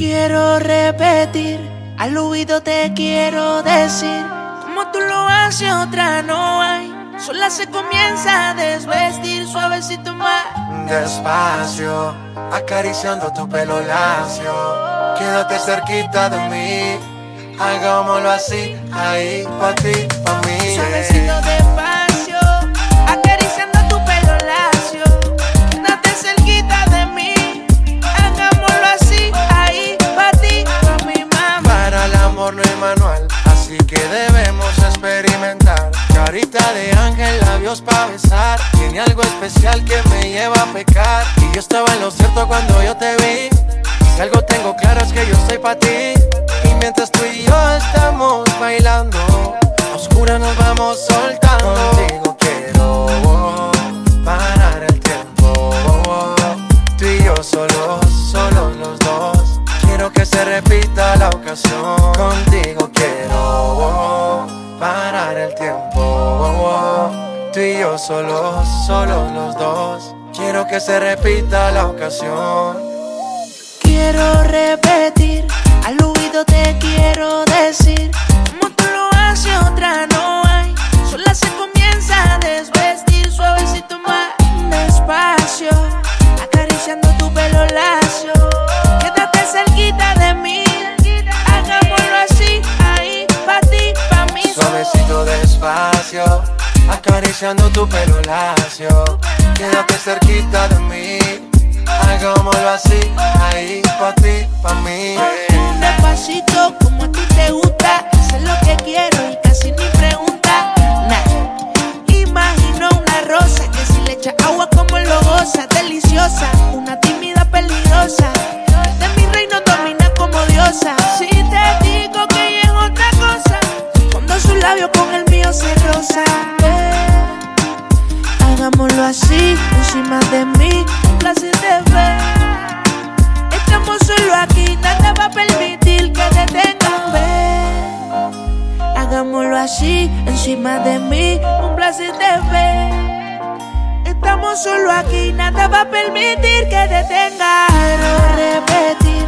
Quiero repetir, al oído te quiero decir, como tú lo haces otra no hay. Sola se comienza a desvestir suavecito más. Despacio, acariciando tu pelo lacio. Quédate cerquita de mí. Hagámoslo así, ahí, pa' ti, pa' mí. Suavecito despacio, labios pa' besar. Tiene algo especial que me lleva a pecar. Y yo estaba en lo cierto cuando yo te vi. Si algo tengo claro es que yo soy pa' ti. Y mientras tú y yo estamos bailando, a oscura nos vamos soltando. Contigo quiero parar el tiempo. Tú y yo solos, solos los dos. Quiero que se repita la ocasión. Contigo Tú y yo solos, solos los dos. Quiero que se repita la ocasión. Quiero repetir, al oído te quiero decir, como tú lo haces otra no hay. Sola se comienza a desvestir suavecito más despacio, acariciando tu pelo lacio. Quédate cerquita de mí, hagámoslo así, ahí, pa' ti, pa' mí. Suavecito despacio, acariciando tu pelo lacio. Quédate cerquita de mí. Hagámoslo así, ahí, pa' ti, pa' mí. Despacito, como a ti te gusta, sé lo que quiero y casi ni pregunta. Nah. Imagino una rosa que si le echa agua como lo goza, deliciosa, una tímida peligrosa. De mi reino domina como diosa. Si te digo que ella es otra cosa, cuando su labio con el mío se roza. Hagámoslo así, encima de mí, un placer de ver. Estamos solo aquí, nada va a permitir que te tengan ver. Hagámoslo así, encima de mí, un placer de ver. Estamos solo aquí, nada va a permitir que te tengan. Quiero repetir,